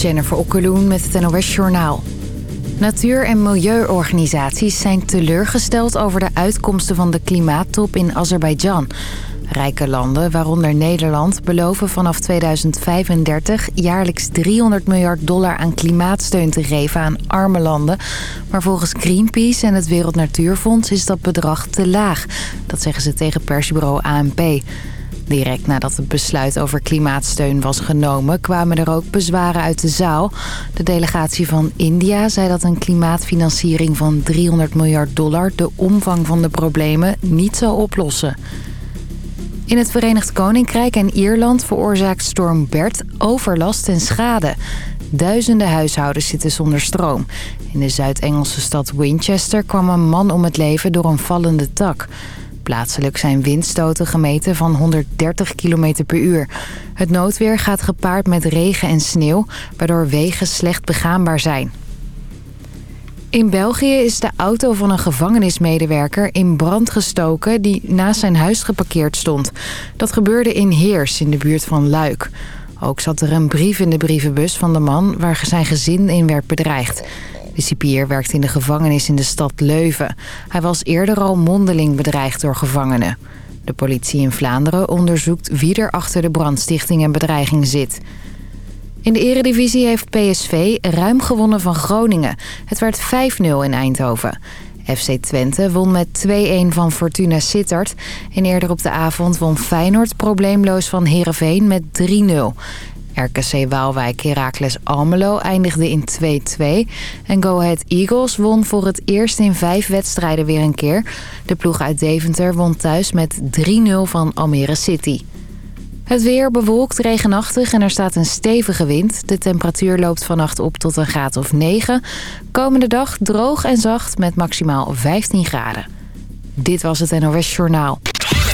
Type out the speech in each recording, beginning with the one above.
Jennifer Okkeloen met het NOS Journaal. Natuur- en milieuorganisaties zijn teleurgesteld over de uitkomsten van de klimaattop in Azerbeidzjan. Rijke landen, waaronder Nederland, beloven vanaf 2035 jaarlijks 300 miljard dollar aan klimaatsteun te geven aan arme landen. Maar volgens Greenpeace en het Wereld Natuurfonds is dat bedrag te laag. Dat zeggen ze tegen persbureau ANP. Direct nadat het besluit over klimaatsteun was genomen... kwamen er ook bezwaren uit de zaal. De delegatie van India zei dat een klimaatfinanciering van 300 miljard dollar... de omvang van de problemen niet zou oplossen. In het Verenigd Koninkrijk en Ierland veroorzaakt storm Bert overlast en schade. Duizenden huishoudens zitten zonder stroom. In de Zuid-Engelse stad Winchester kwam een man om het leven door een vallende tak... Plaatselijk zijn windstoten gemeten van 130 km per uur. Het noodweer gaat gepaard met regen en sneeuw, waardoor wegen slecht begaanbaar zijn. In België is de auto van een gevangenismedewerker in brand gestoken... die naast zijn huis geparkeerd stond. Dat gebeurde in Heers, in de buurt van Luik. Ook zat er een brief in de brievenbus van de man... waar zijn gezin in werd bedreigd. De cipier werkt in de gevangenis in de stad Leuven. Hij was eerder al mondeling bedreigd door gevangenen. De politie in Vlaanderen onderzoekt wie er achter de brandstichting en bedreiging zit. In de eredivisie heeft PSV ruim gewonnen van Groningen. Het werd 5-0 in Eindhoven. FC Twente won met 2-1 van Fortuna Sittard. En eerder op de avond won Feyenoord probleemloos van Heerenveen met 3-0. RKC Waalwijk Heracles Almelo eindigde in 2-2. En Go Ahead Eagles won voor het eerst in vijf wedstrijden weer een keer. De ploeg uit Deventer won thuis met 3-0 van Almere City. Het weer bewolkt, regenachtig en er staat een stevige wind. De temperatuur loopt vannacht op tot een graad of 9. Komende dag droog en zacht met maximaal 15 graden. Dit was het NOS Journaal.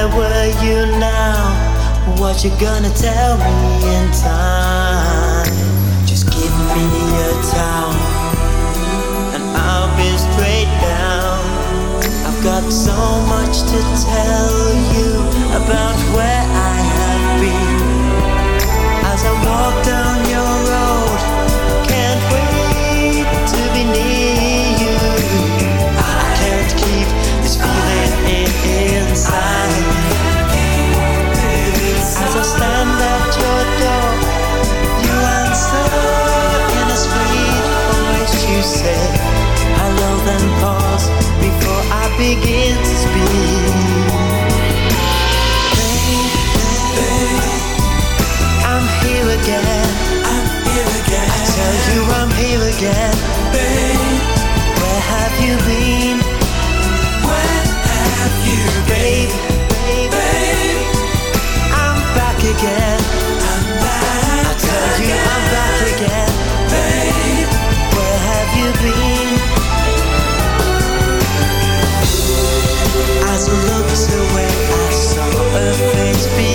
Where were you now? What you gonna tell me in time? Just give me a towel and I'll be straight down. I've got so much to tell you about where I have been. As I walk down before I to speak. Babe, I'm here again. I'm here again. I tell you I'm here again. Babe, where have you been? Where have you been? Babe, babe, I'm back again. I'm back. I tell you I'm back again. Babe, where have you been? looks away, I saw her face.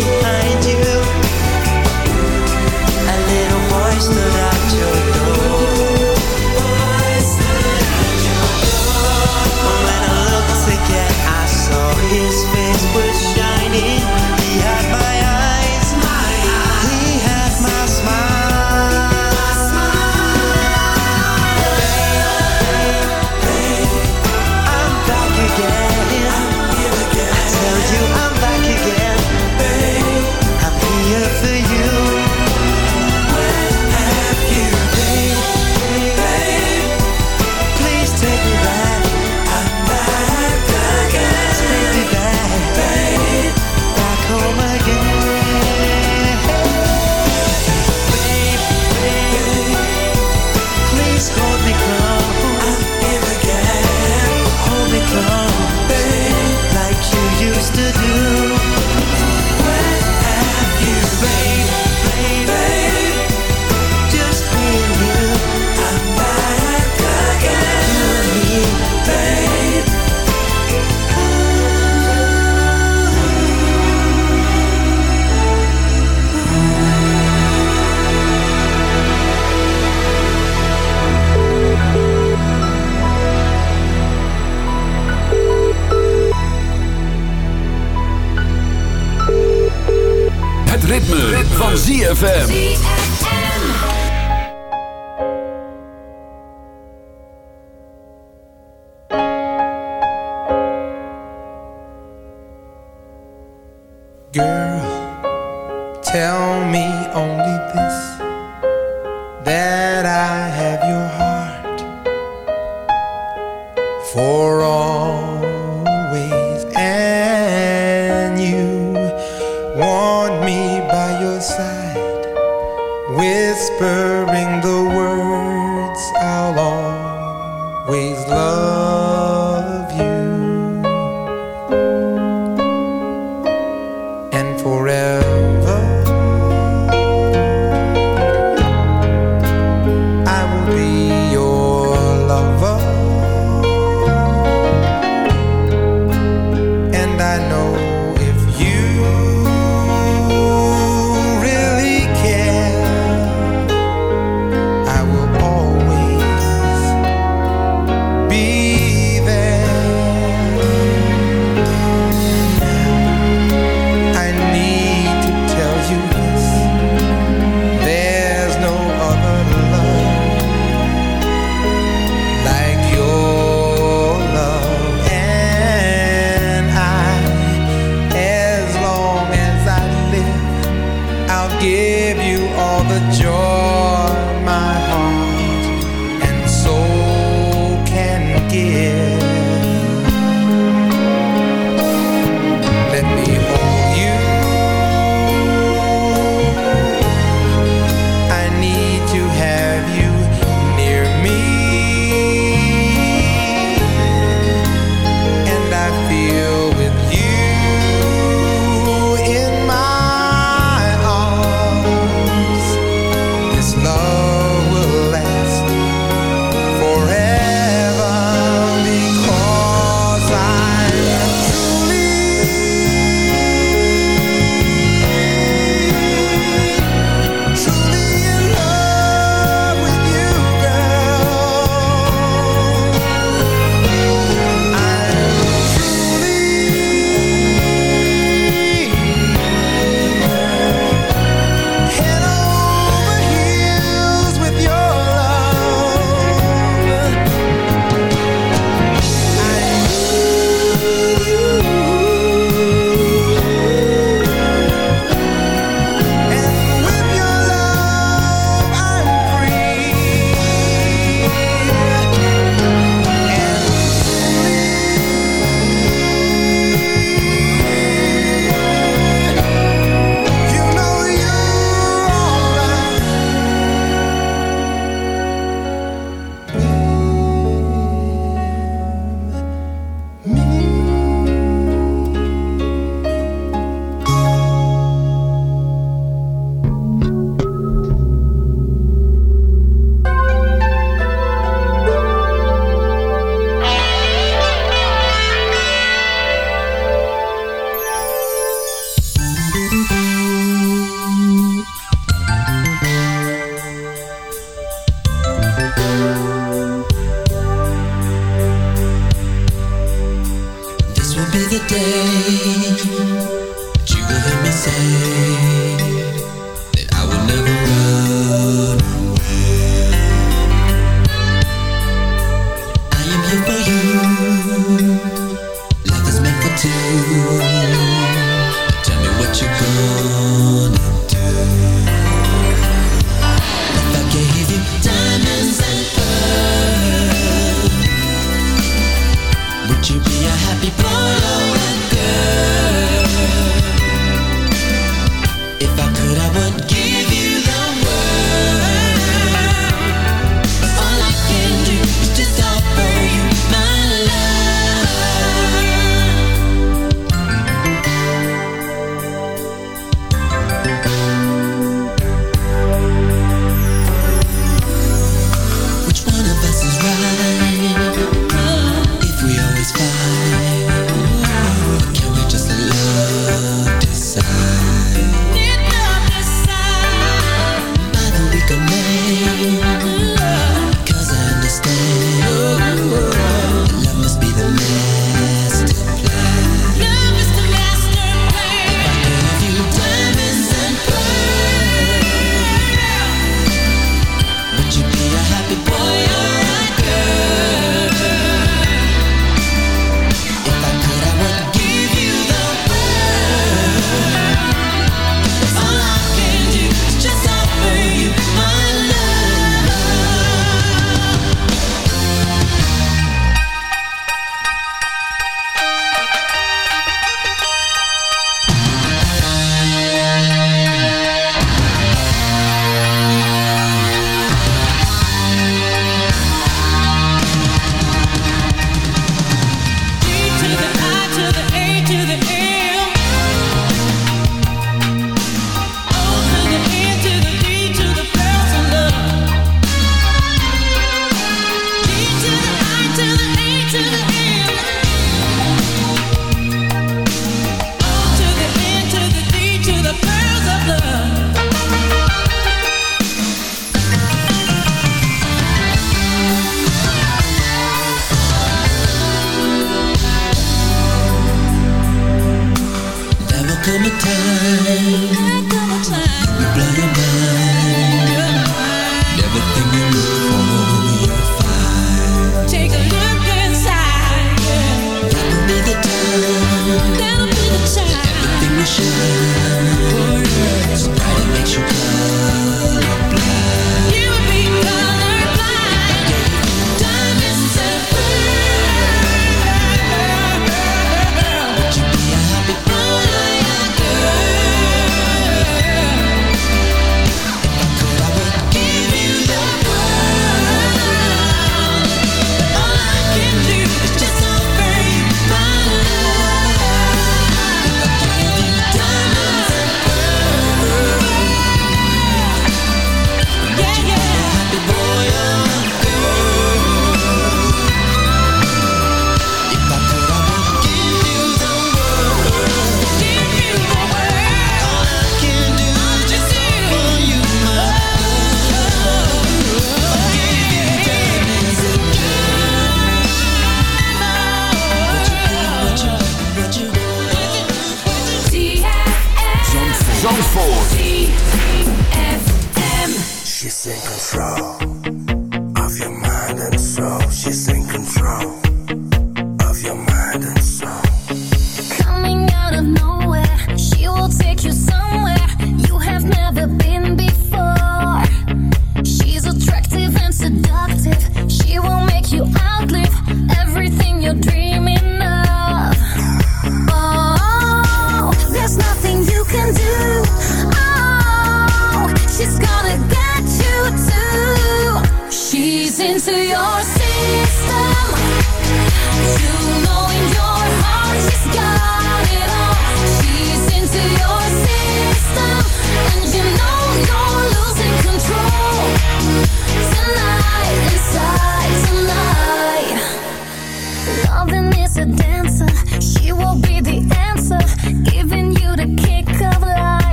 Whispering the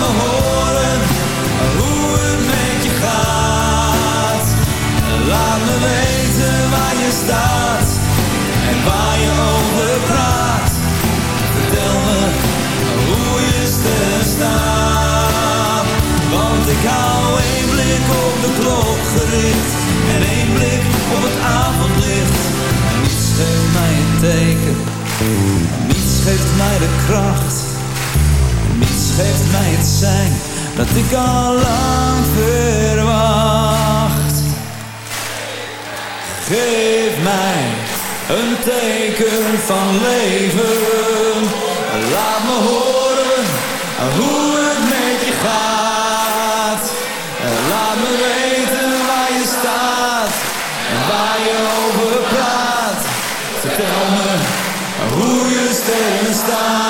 Me horen hoe het met je gaat. Laat me weten waar je staat en waar je over praat. Vertel me hoe je staan. Want ik hou één blik op de klok gericht en één blik op het avondlicht. En niets geeft mij een teken, niets geeft mij de kracht. Geeft mij het zijn dat ik al lang verwacht. Geef mij een teken van leven. Laat me horen hoe het met je gaat. Laat me weten waar je staat en waar je over praat. Vertel me hoe je sterren staan.